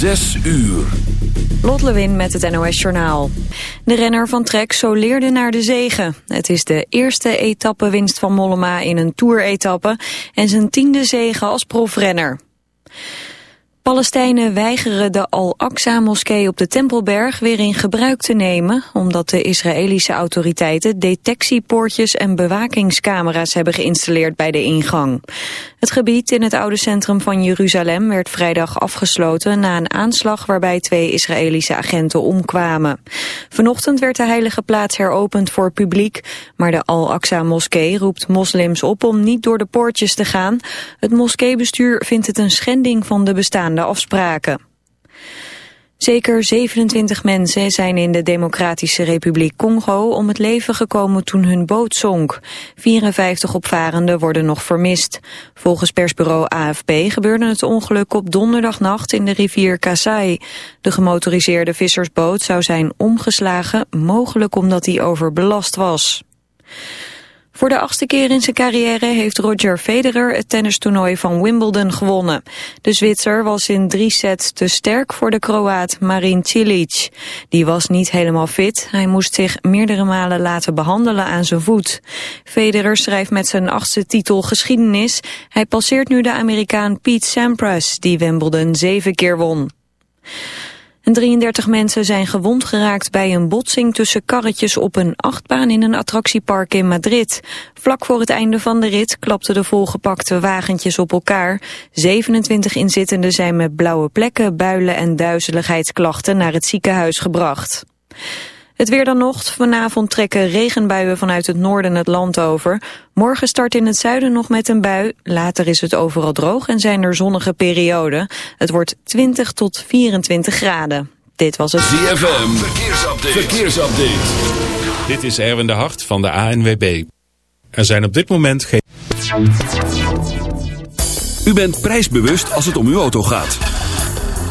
Zes uur. Lot Lewin met het NOS Journaal. De renner van Trek soleerde naar de zegen. Het is de eerste etappewinst van Mollema in een tour-etappe... en zijn tiende zegen als profrenner. Palestijnen weigeren de Al-Aqsa-moskee op de Tempelberg weer in gebruik te nemen, omdat de Israëlische autoriteiten detectiepoortjes en bewakingscamera's hebben geïnstalleerd bij de ingang. Het gebied in het oude centrum van Jeruzalem werd vrijdag afgesloten na een aanslag waarbij twee Israëlische agenten omkwamen. Vanochtend werd de heilige plaats heropend voor publiek, maar de Al-Aqsa-moskee roept moslims op om niet door de poortjes te gaan. Het moskeebestuur vindt het een schending van de afspraken. Zeker 27 mensen zijn in de Democratische Republiek Congo om het leven gekomen toen hun boot zonk. 54 opvarenden worden nog vermist. Volgens persbureau AFP gebeurde het ongeluk op donderdagnacht in de rivier Kasai. De gemotoriseerde vissersboot zou zijn omgeslagen, mogelijk omdat hij overbelast was. Voor de achtste keer in zijn carrière heeft Roger Federer het tennistoernooi van Wimbledon gewonnen. De Zwitser was in drie sets te sterk voor de Kroaat Marin Cilic. Die was niet helemaal fit. Hij moest zich meerdere malen laten behandelen aan zijn voet. Federer schrijft met zijn achtste titel geschiedenis. Hij passeert nu de Amerikaan Pete Sampras, die Wimbledon zeven keer won. En 33 mensen zijn gewond geraakt bij een botsing tussen karretjes op een achtbaan in een attractiepark in Madrid. Vlak voor het einde van de rit klapten de volgepakte wagentjes op elkaar. 27 inzittenden zijn met blauwe plekken, builen en duizeligheidsklachten naar het ziekenhuis gebracht. Het weer dan nog. Vanavond trekken regenbuien vanuit het noorden het land over. Morgen start in het zuiden nog met een bui. Later is het overal droog en zijn er zonnige perioden. Het wordt 20 tot 24 graden. Dit was het ZFM. Verkeersupdate. Verkeersupdate. Dit is Erwin de Hart van de ANWB. Er zijn op dit moment geen... U bent prijsbewust als het om uw auto gaat.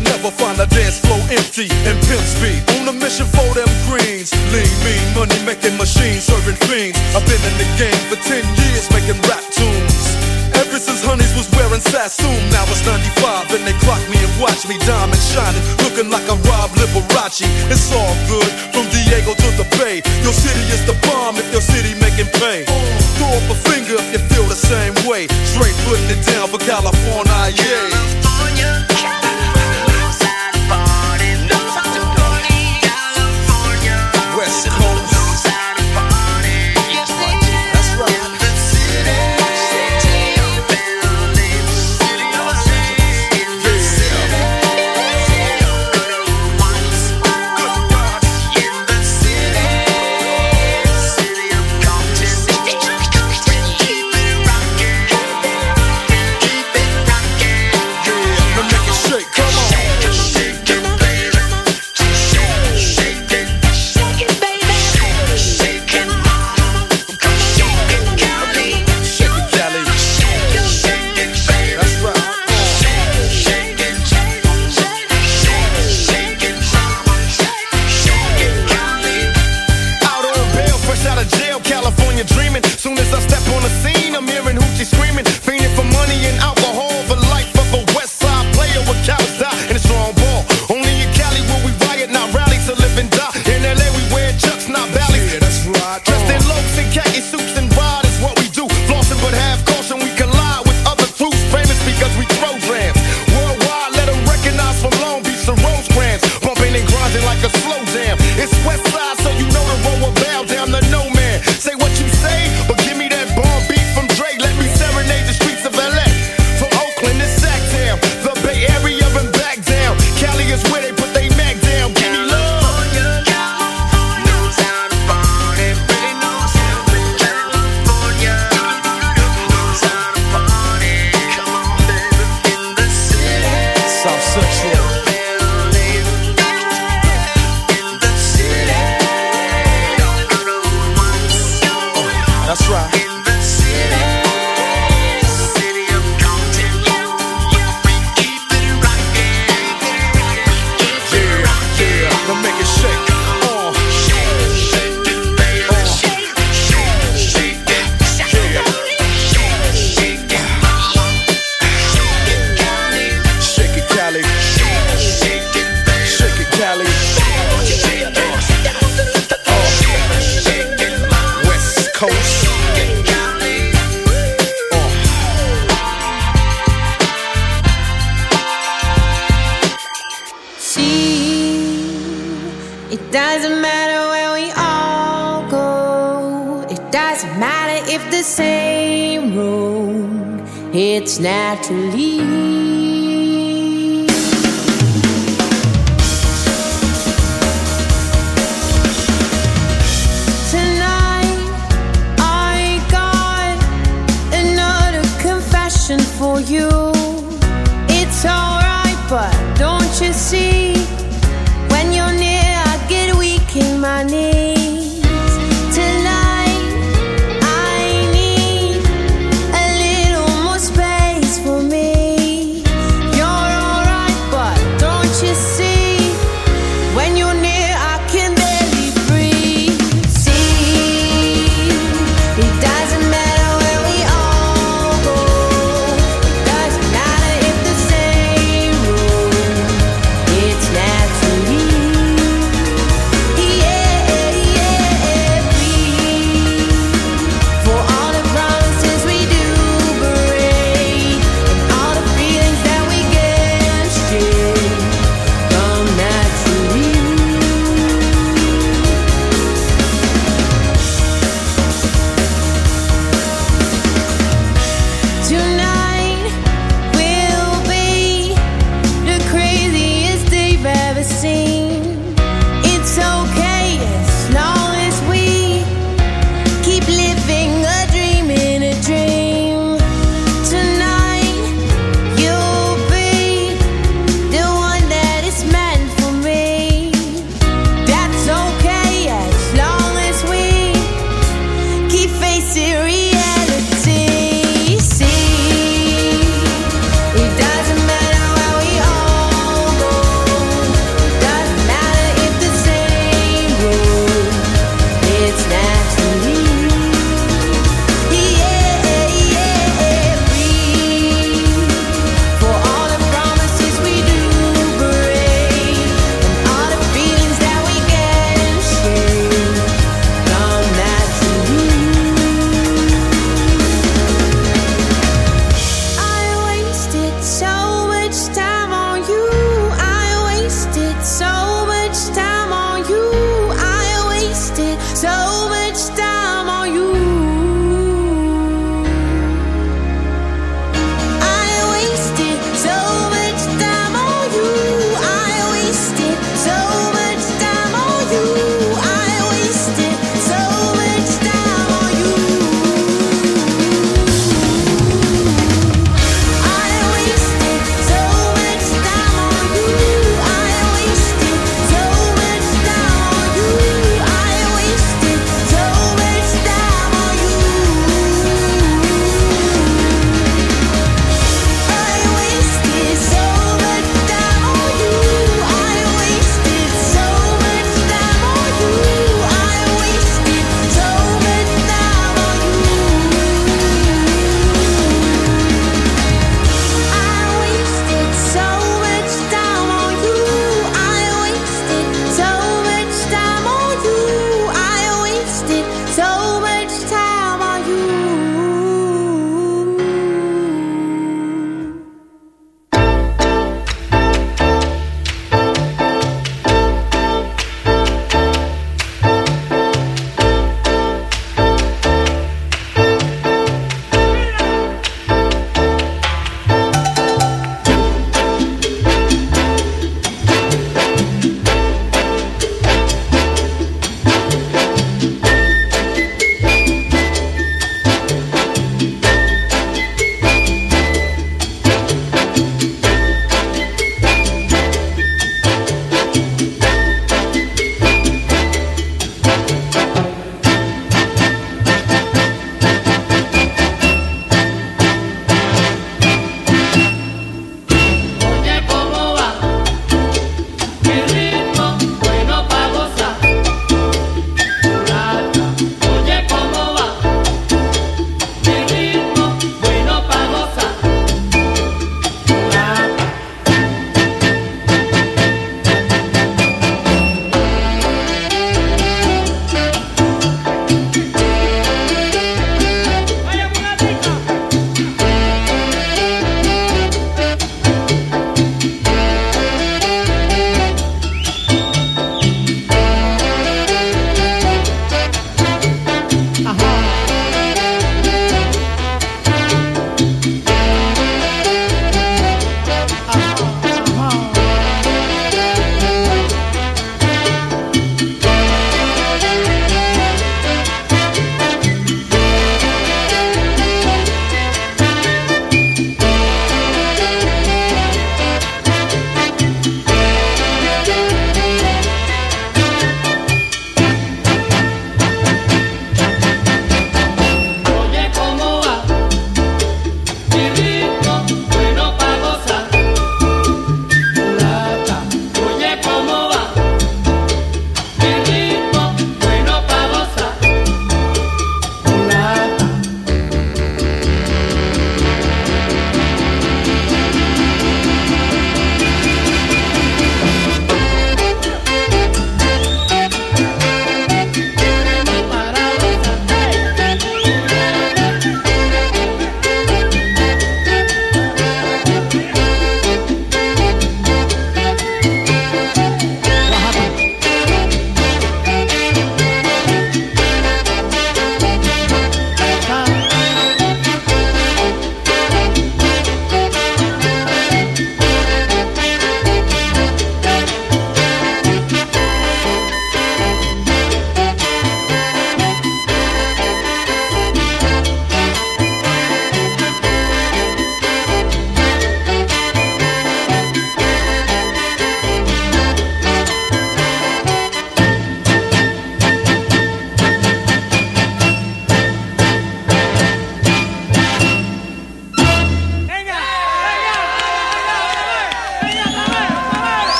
You never find a dance floor empty and pimp speed. On a mission for them greens. Lean, mean, money making machines serving fiends. I've been in the game for 10 years making rap tunes. Ever since Honeys was wearing Sassoon, now it's 95 and they clock me and watch me diamond shining, looking like I'm Rob Liberace. It's all good from Diego to the Bay. Your city if the same road. It's naturally.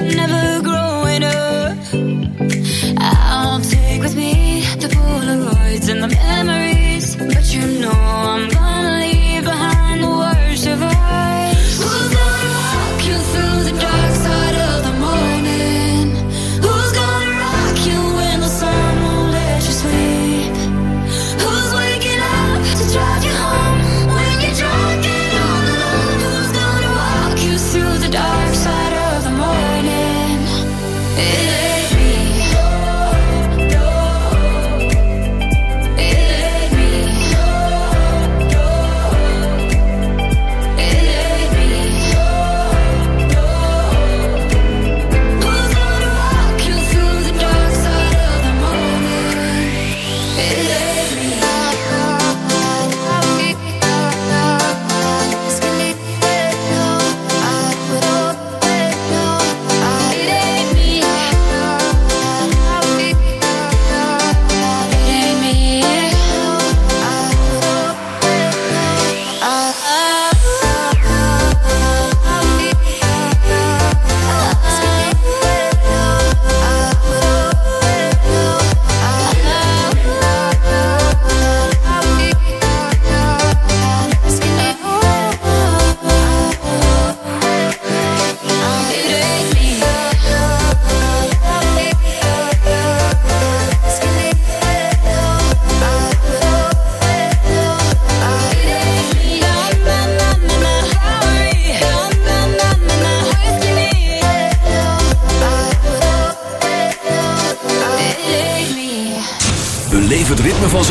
Never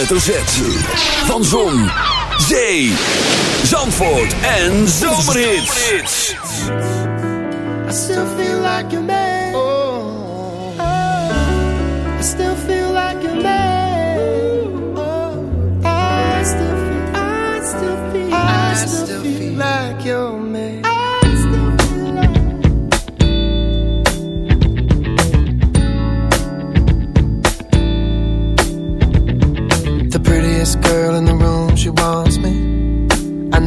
hoofdletter Z. Van Zon, Zee, Zandvoort en Zomerhits. I still feel like a man. Oh, I still feel like a man. Oh, I still feel, I still feel, I still feel like your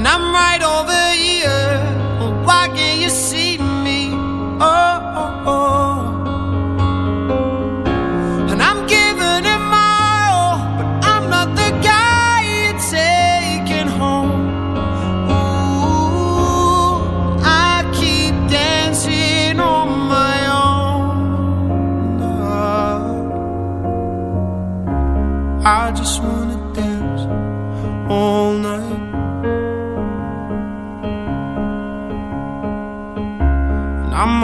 and I'm right over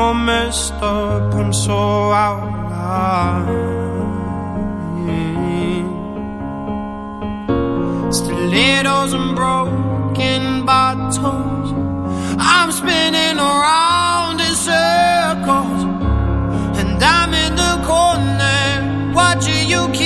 all messed up and so out of line. Stilettos and broken bottles. I'm spinning around in circles, and I'm in the corner watching you keep.